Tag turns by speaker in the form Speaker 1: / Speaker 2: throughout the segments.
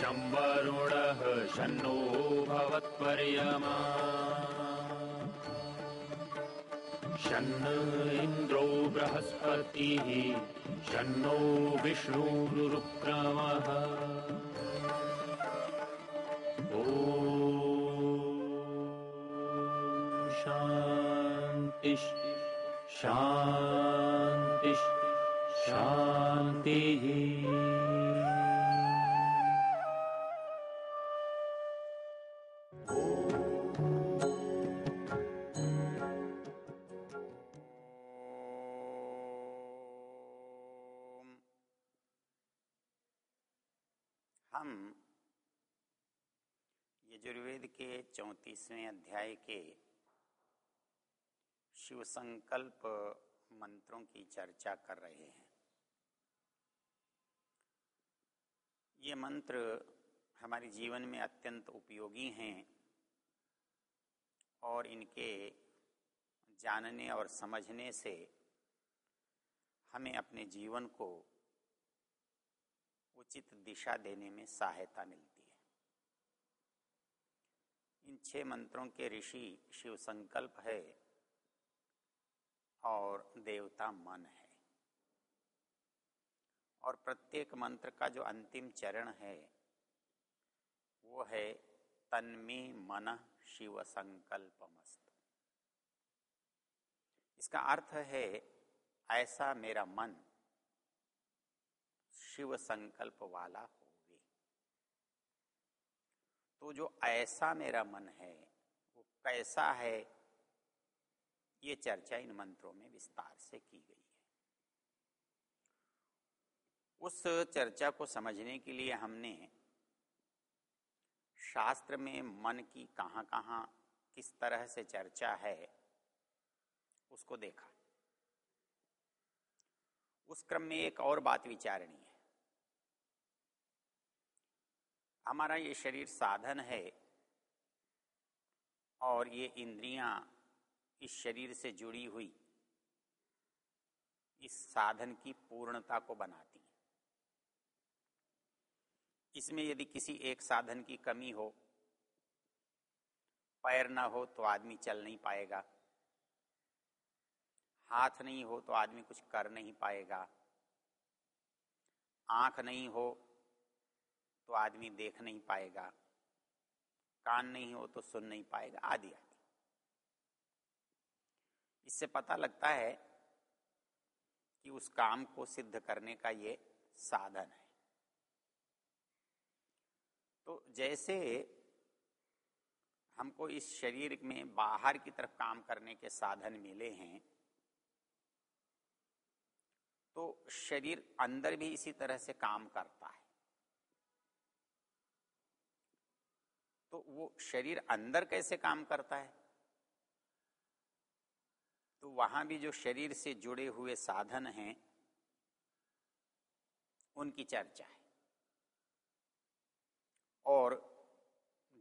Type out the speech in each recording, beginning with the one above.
Speaker 1: शम्बरुणः शन्नो भवत्पर्यमा। शन्न इन्द्रो बृहस्पतिः शन्नो विष्णुरुक्रमः। ॐ शान्तिः शान्तिः शान्तिः
Speaker 2: यजुर्वेद के चौंतीसवें अध्याय के शिव संकल्प मंत्रों की चर्चा कर रहे हैं। ये मंत्र हमारे जीवन में अत्यंत उपयोगी हैं और इनके जानने और समझने से हमें अपने जीवन को उचित दिशा देने में सहायता मिलती है इन छह मंत्रों के ऋषि शिव संकल्प है और देवता मन है। और प्रत्येक मंत्र का जो अंतिम चरण है, वो है, तन्मे मन शिव संकल्पमस्त इसका अर्थ है, ऐसा मेरा मन शिव संकल्प वाला तो जो ऐसा मेरा मन है, वो कैसा है, ये चर्चा इन मंत्रों में विस्तार से की गई है। उस चर्चा को समझने के लिए हमने शास्त्र में मन की कहाँ कहाँ किस तरह से चर्चा है, उसको देखा। उस क्रम में एक और बात विचारणी है। हमारा ये शरीर साधन है और ये इंद्रियाँ इस शरीर से जुड़ी हुई, इस साधन की पूर्णता को बनाती हैं। इसमें यदि किसी एक साधन की कमी हो, पैर ना हो तो आदमी चल नहीं पाएगा, हाथ नहीं हो तो आदमी कुछ कर नहीं पाएगा, आँख नहीं हो तो आदमी देख नहीं पाएगा। कान नहीं हो तो सुन नहीं पाएगा। आदि आदि। इससे पता लगता है कि उस काम को सिद्ध करने का ये साधन है। तो जैसे हमको इस शरीर में बाहर की तरफ़ काम करने के साधन मिले हैं तो शरीर अंदर भी इसी तरह से काम करता है। तो वो शरीर अंदर कैसे काम करता है? तो वहाँ भी जो शरीर से जुड़े हुए साधन हैं, उनकी चर्चा है। और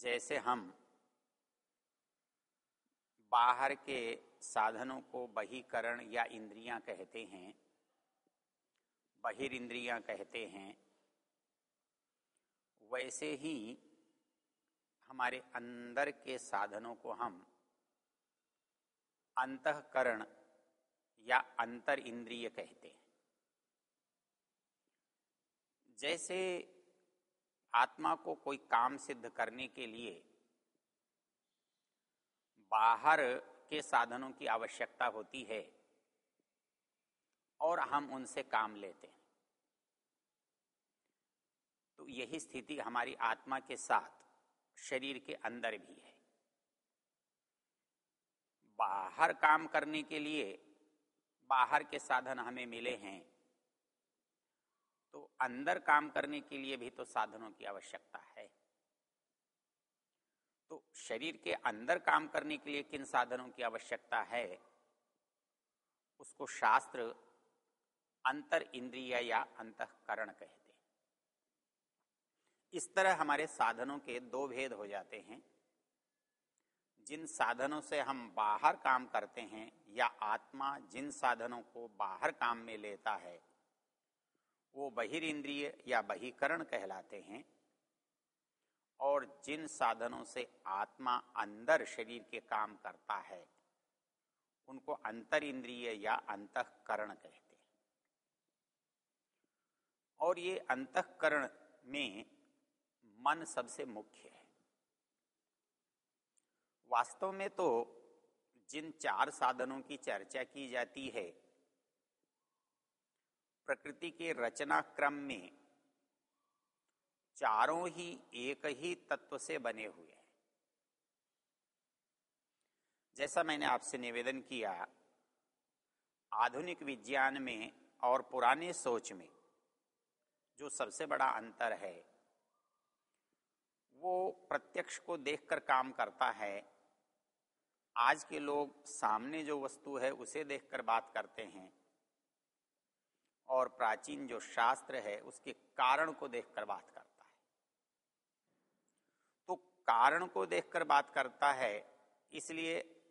Speaker 2: जैसे हम बाहर के साधनों को बहिकरण या इंद्रियाँ कहते हैं, बहिर्ंद्रियाँ कहते हैं, वैसे ही हमारे अंदर के साधनों को हम अंतकरण या अंतर इंद्रिय कहते हैं। जैसे आत्मा को कोई काम सिद्ध करने के लिए बाहर के साधनों की आवश्यकता होती है और हम उनसे काम लेते हैं तो यही स्थिति हमारी आत्मा के साथ शरीर के अंदर भी है। बाहर काम करने के लिए बाहर के साधन हमें मिले हैं तो अंदर काम करने के लिए भी तो साधनों की आवश्यकता है। तो शरीर के अंदर काम करने के लिए किन साधनों की आवश्यकता है? उसको शास्त्र अंतर इंद्रिय या अंतकरण कहते इस तरह हमारे साधनों के दो भेद हो जाते हैं। जिन साधनों से हम बाहर काम करते हैं या आत्मा जिन साधनों को बाहर काम में लेता है, वो बहिर्ंद्रिय या बहिकरण कहलाते हैं। और जिन साधनों से आत्मा अंदर शरीर के काम करता है, उनको अंतर इंद्रिय या अंतकरण कहते हैं। और ये अंतकरण में मन सबसे मुख्य है। वास्तव में तो जिन चार साधनों की चर्चा की जाती है, प्रकृति के रचना क्रम में चारों ही एक ही तत्व से बने हुए हैं। जैसा मैंने आपसे निवेदन किया, आधुनिक विज्ञान में और पुराने सोच में जो सबसे बड़ा अंतर है वो प्रत्यक्ष को देखकर काम करता है। आज के लोग सामने जो वस्तु है, उसे देखकर बात करते हैं। और प्राचीन जो शास्त्र है, उसके कारण को देखकर बात करता है। तो कारण को देखकर बात करता है, इसलिए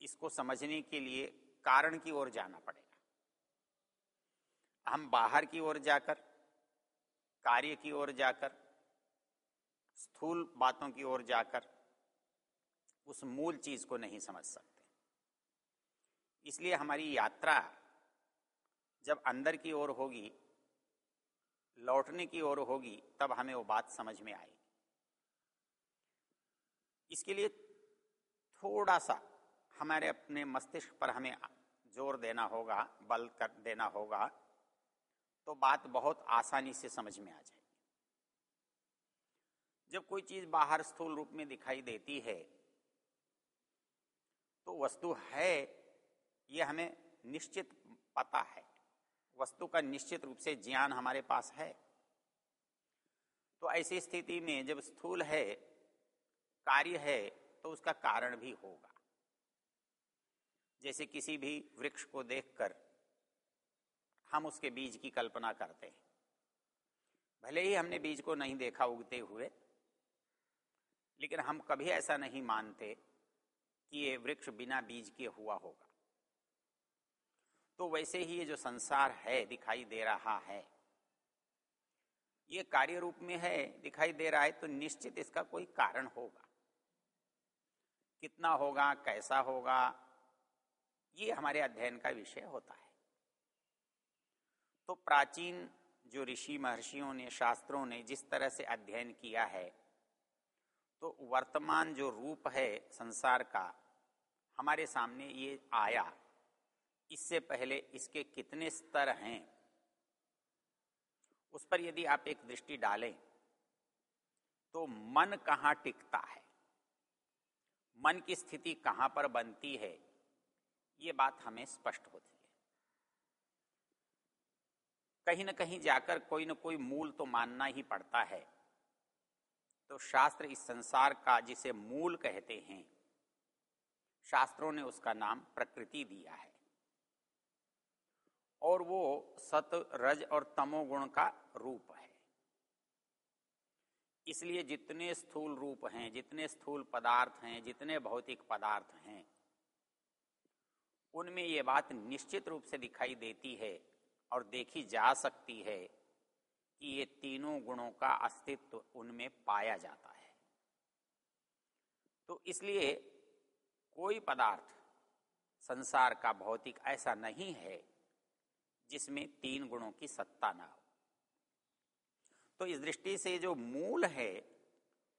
Speaker 2: इसको समझने के लिए कारण की ओर जाना पड़ेगा। हम बाहर की ओर जाकर, कार्य की ओर जाकर स्थूल बातों की ओर जाकर उस मूल चीज़ को नहीं समझ सकते। इसलिए हमारी यात्रा जब अंदर की ओर होगी, लौटने की ओर होगी, तब हमें वो बात समझ में आएगी। इसके लिए थोड़ा सा हमारे अपने मस्तिष्क पर हमें ज़ोर देना होगा, बल कर देना होगा तो बात बहुत आसानी से समझ में आ जाएगी। जब कोई चीज़ बाहर स्थूल रूप में दिखाई देती है तो वस्तु है, ये हमें निश्चित पता है। वस्तु का निश्चित रूप से ज्ञान हमारे पास है। तो ऐसी स्थिति में जब स्थूल है, कार्य है तो उसका कारण भी होगा। जैसे किसी भी वृक्ष को देखकर हम उसके बीज की कल्पना करते हैं। भले ही हमने बीज को नहीं देखा उगते हुए लेकिन हम कभी ऐसा नहीं मानते कि ये वृक्ष बिना बीज के हुआ होगा। तो वैसे ही ये जो संसार है, दिखाई दे रहा है, ये कार्य रूप में है, दिखाई दे रहा है तो निश्चित इसका कोई कारण होगा। कितना होगा, कैसा होगा, ये हमारे अध्ययन का विषय होता है। तो प्राचीन जो ऋषि महर्षियों ने, शास्त्रों ने जिस तरह से अध्ययन किया है तो वर्तमान जो रूप है संसार का, हमारे सामने ये आया। इससे पहले इसके कितने स्तर हैं? उस पर यदि आप एक दृष्टि डालें तो मन कहाँ टिकता है? मन की स्थिति कहाँ पर बनती है? ये बात हमें स्पष्ट होती है। कहीं ना कहीं जाकर कोई ना कोई मूल तो मानना ही पड़ता है। तो शास्त्र इस संसार का जिसे मूल कहते हैं, शास्त्रों ने उसका नाम प्रकृति दिया है। और वो सत, रज और तमोगुण का रूप है। इसलिए जितने स्थूल रूप हैं, जितने स्थूल पदार्थ हैं, जितने भौतिक पदार्थ हैं, उनमें ये बात निश्चित रूप से दिखाई देती है और देखी जा सकती है कि ये तीनों गुणों का अस्तित्व उनमें पाया जाता है। तो इसलिए कोई पदार्थ संसार का भौतिक ऐसा नहीं है जिसमें तीन गुणों की सत्ता ना हो। तो इस दृष्टि से जो मूल है,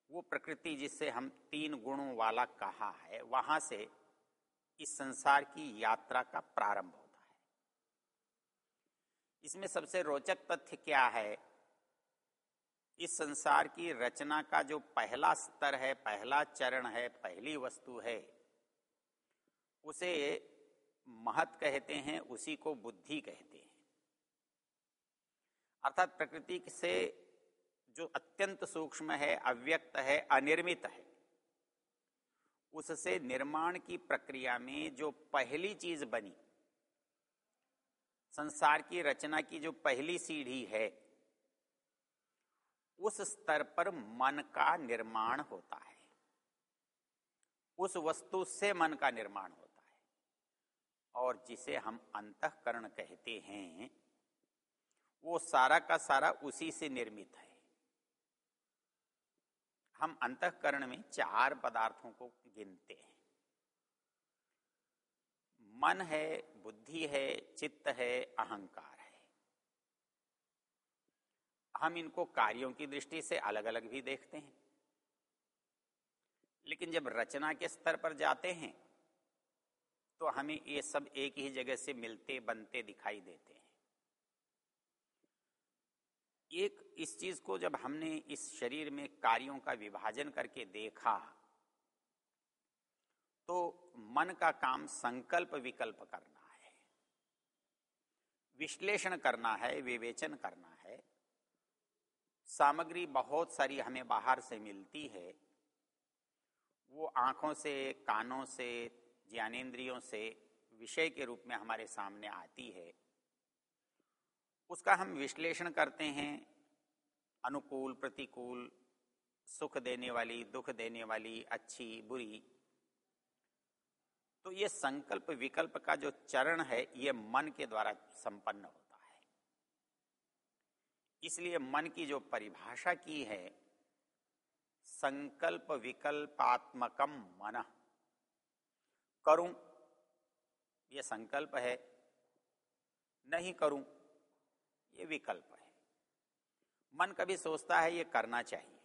Speaker 2: वो प्रकृति जिससे हम तीन गुणों वाला कहा है, वहाँ से इस संसार की यात्रा का प्रारंभ है। इसमें सबसे रोचक तथ्य क्या है? इस संसार की रचना का जो पहला स्तर है, पहला चरण है, पहली वस्तु है, उसे महत कहते हैं, उसी को बुद्धि कहते हैं। अर्थात प्रकृति से जो अत्यंत सूक्ष्म है, अव्यक्त है, अनिर्मित है, उससे निर्माण की प्रक्रिया में जो पहली चीज़ बनी संसार की रचना की जो पहली सीढ़ी है, उस स्तर पर मन का निर्माण होता है। उस वस्तु से मन का निर्माण होता है। और जिसे हम अंतकरण कहते हैं, वो सारा का सारा उसी से निर्मित है। हम अंतकरण में चार पदार्थों को गिनते हैं। मन है, बुद्धि है, चित्त है, अहंकार है। हम इनको कार्यों की दृष्टि से अलग अलग भी देखते हैं। लेकिन जब रचना के स्तर पर जाते हैं तो हमें ये सब एक ही जगह से मिलते, बनते दिखाई देते हैं। एक, इस चीज़ को जब हमने इस शरीर में कार्यों का विभाजन करके देखा तो मन का काम संकल्प विकल्प करना है। विश्लेषण करना है, विवेचन करना है। सामग्री बहुत सारी हमें बाहर से मिलती है। वो आँखों से, कानों से, ज्ञानेन्द्रियों से विषय के रूप में हमारे सामने आती है। उसका हम विश्लेषण करते हैं। अनुकूल, प्रतिकूल, सुख देने वाली, दुख देने वाली, अच्छी, बुरी तो ये संकल्प विकल्प का जो चरण है, ये मन के द्वारा संपन्न होता है। इसलिए मन की जो परिभाषा की है, संकल्प विकल्पात्मकम मन। करूँ, ये संकल्प है, नहीं करूँ, ये विकल्प है। मन कभी सोचता है, ये करना चाहिए।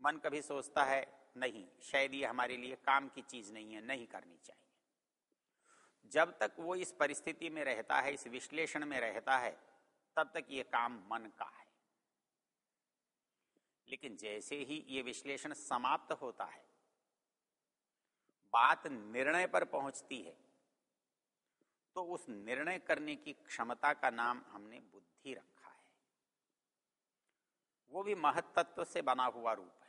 Speaker 2: मन कभी सोचता है नहीं, शायद ये हमारे लिए काम की चीज़ नहीं है, नहीं करनी चाहिए। जब तक वो इस परिस्थिति में रहता है, इस विश्लेषण में रहता है, तब तक ये काम मन का है। लेकिन जैसे ही ये विश्लेषण समाप्त होता है, बात निर्णय पर पहुँचती है तो उस निर्णय करने की क्षमता का नाम हमने बुद्धि रखा है। वो भी महत्त्व से बना हुआ रूप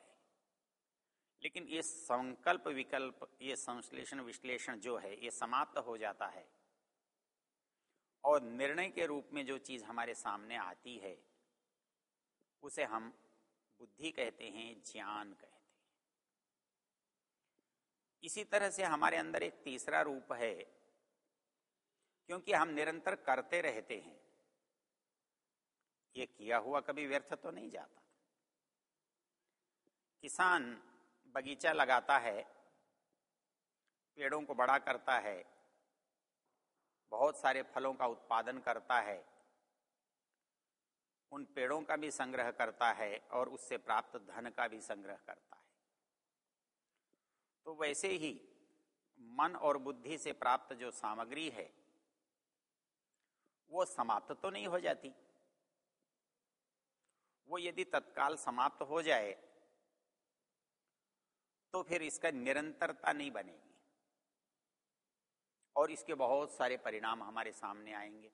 Speaker 2: लेकिन ये संकल्प विकल्प, ये संश्लेषण विश्लेषण जो है, ये समाप्त हो जाता है। और निर्णय के रूप में जो चीज़ हमारे सामने आती है, उसे हम बुद्धि कहते हैं, ज्ञान कहते हैं। इसी तरह से हमारे अंदर एक तीसरा रूप है, क्योंकि हम निरंतर करते रहते हैं। ये किया हुआ कभी व्यर्थ तो नहीं जाता। किसान बगीचा लगाता है, पेड़ों को बड़ा करता है, बहुत सारे फलों का उत्पादन करता है, उन पेड़ों का भी संग्रह करता है और उससे प्राप्त धन का भी संग्रह करता है। तो वैसे ही मन और बुद्धि से प्राप्त जो सामग्री है, वो समाप्त तो नहीं हो जाती। वो यदि तत्काल समाप्त हो जाए तो फिर इसका निरंतरता नहीं बनेगी। और इसके बहुत सारे परिणाम हमारे सामने आएँगे।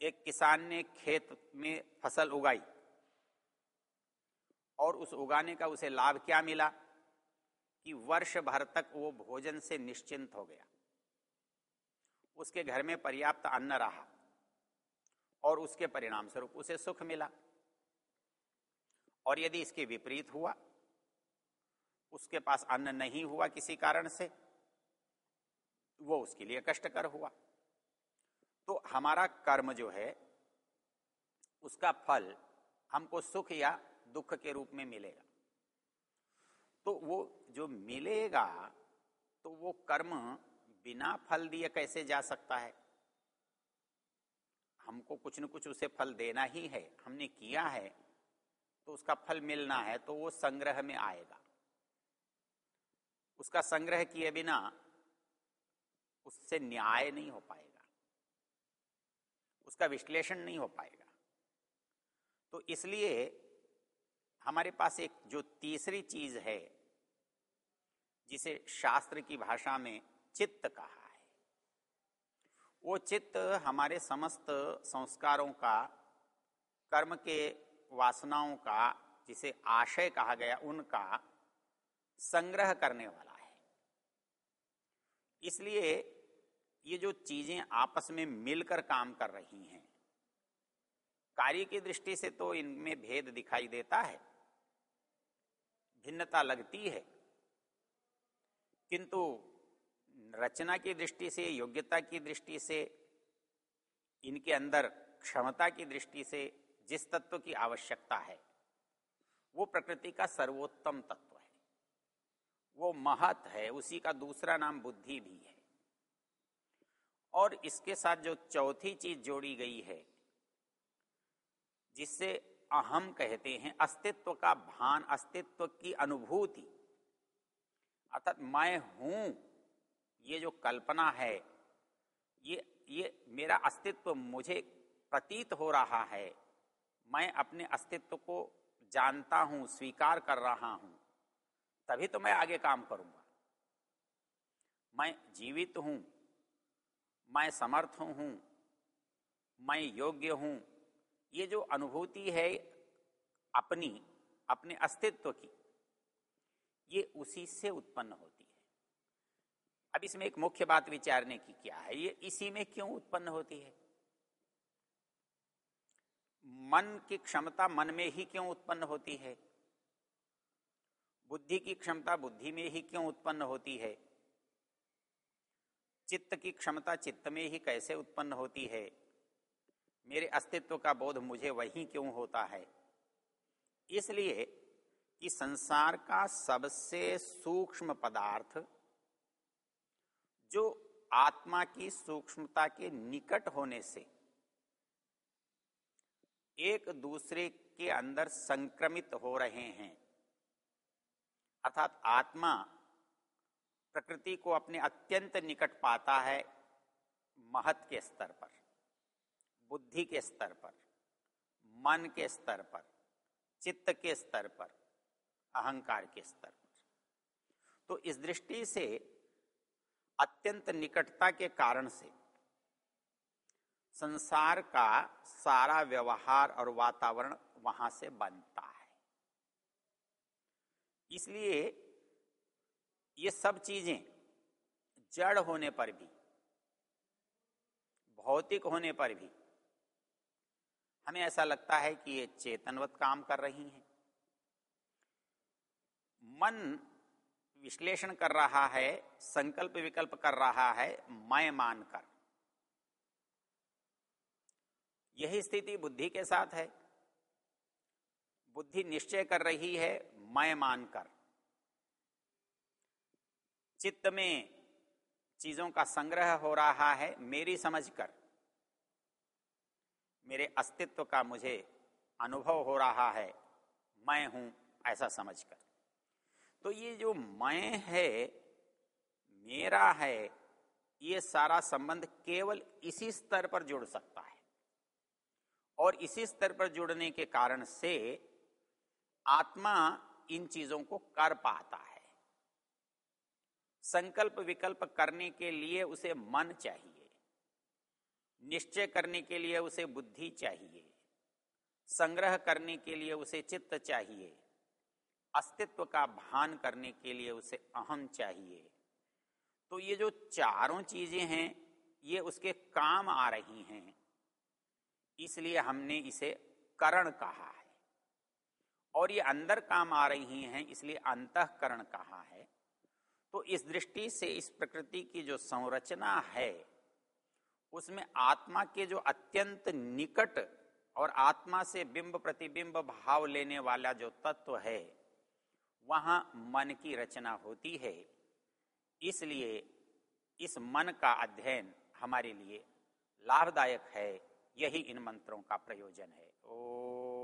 Speaker 2: एक किसान ने खेत में फ़सल उगाई और उस उगाने का उसे लाभ क्या मिला कि वर्ष भर तक वो भोजन से निश्चिंत हो गया। उसके घर में पर्याप्त अन्न रहा और उसके परिणाम स्वरूप उसे सुख मिला। और यदि इसके विपरीत हुआ उसके पास अन्न नहीं हुआ किसी कारण से, वो उसके लिए कष्टकर हुआ। तो हमारा कर्म जो है, उसका फल हमको सुख या दुख के रूप में मिलेगा। तो वो जो मिलेगा तो वो कर्म बिना फल दिए कैसे जा सकता है? हमको कुछ न कुछ उसे फल देना ही है। हमने किया है तो उसका फल मिलना है तो वो संग्रह में आएगा। उसका संग्रह किए बिना उससे न्याय नहीं हो पाएगा। उसका विश्लेषण नहीं हो पाएगा। तो इसलिए हमारे पास एक जो तीसरी चीज़ है, जिसे शास्त्र की भाषा में चित्त कहा है, वो चित्त हमारे समस्त संस्कारों का, कर्म के वासनाओं का, जिसे आशय कहा गया, उनका संग्रह करने वाला इसलिए ये जो चीज़ें आपस में मिलकर काम कर रही हैं, कार्य की दृष्टि से तो इनमें भेद दिखाई देता है, भिन्नता लगती है, किंतु रचना की दृष्टि से, योग्यता की दृष्टि से, इनके अंदर क्षमता की दृष्टि से जिस तत्व की आवश्यकता है, वो प्रकृति का सर्वोत्तम तत्व वो महत है, उसी का दूसरा नाम बुद्धि भी है। और इसके साथ जो चौथी चीज़ जोड़ी गई है जिससे अहम कहते हैं, अस्तित्व का भान, अस्तित्व की अनुभूति। अर्थात मैं हूँ, ये जो कल्पना है, ये ये मेरा अस्तित्व मुझे प्रतीत हो रहा है। मैं अपने अस्तित्व को जानता हूँ, स्वीकार कर रहा हूँ। तभी तो मैं आगे काम करूँगा। मैं जीवित हूँ, मैं समर्थ हूँ, मैं योग्य हूँ। ये जो अनुभूति है अपनी, अपने अस्तित्व की, ये उसी से उत्पन्न होती है। अब इसमें एक मुख्य बात विचारने की क्या है? ये इसी में क्यों उत्पन्न होती है? मन की क्षमता मन में ही क्यों उत्पन्न होती है? बुद्धि की क्षमता बुद्धि में ही क्यों उत्पन्न होती है? चित्त की क्षमता चित्त में ही कैसे उत्पन्न होती है? मेरे अस्तित्व का बोध मुझे वही क्यों होता है? इसलिए कि संसार का सबसे सूक्ष्म पदार्थ, जो आत्मा की सूक्ष्मता के निकट होने से एक दूसरे के अंदर संक्रमित हो रहे हैं। अर्थात आत्मा प्रकृति को अपने अत्यंत निकट पाता है महत के स्तर पर, बुद्धि के स्तर पर, मन के स्तर पर, चित्त के स्तर पर, अहंकार के स्तर पर। तो इस दृष्टि से अत्यंत निकटता के कारण से संसार का सारा व्यवहार और वातावरण वहाँ से बनता इसलिए ये सब चीज़ें जड़ होने पर भी, भौतिक होने पर भी, हमें ऐसा लगता है कि ये चेतनवत काम कर रही हैं। मन विश्लेषण कर रहा है, संकल्प विकल्प कर रहा है, मैं मानकर। यही स्थिति बुद्धि के साथ है। बुद्धि निश्चय कर रही है मैं मानकर। चित्त में चीज़ों का संग्रह हो रहा है, मेरी समझकर। मेरे अस्तित्व का मुझे अनुभव हो रहा है, मैं हूँ, ऐसा समझकर। तो ये जो मैं है, मेरा है, ये सारा संबंध केवल इसी स्तर पर जुड़ सकता है। और इसी स्तर पर जुड़ने के कारण से आत्मा इन चीज़ों को कर पाता है। संकल्प विकल्प करने के लिए उसे मन चाहिए। निश्चय करने के लिए उसे बुद्धि चाहिए। संग्रह करने के लिए उसे चित्त चाहिए। अस्तित्व का भान करने के लिए उसे अहम चाहिए। तो ये जो चारों चीज़ें हैं, ये उसके काम आ रही हैं। इसलिए हमने इसे करण कहा है। और ये अंदर काम आ रही हैं, इसलिए अंतकरण कहा है। तो इस दृष्टि से इस प्रकृति की जो संरचना है, उसमें आत्मा के जो अत्यंत निकट और आत्मा से बिंब प्रतिबिंब भाव लेने वाला जो तत्व है, वहाँ मन की रचना होती है। इसलिए इस मन का अध्ययन हमारे लिए लाभदायक है, यही इन मंत्रों का प्रयोजन है। ओ